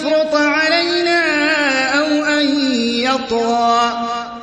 يفرط علينا أو أن يطغى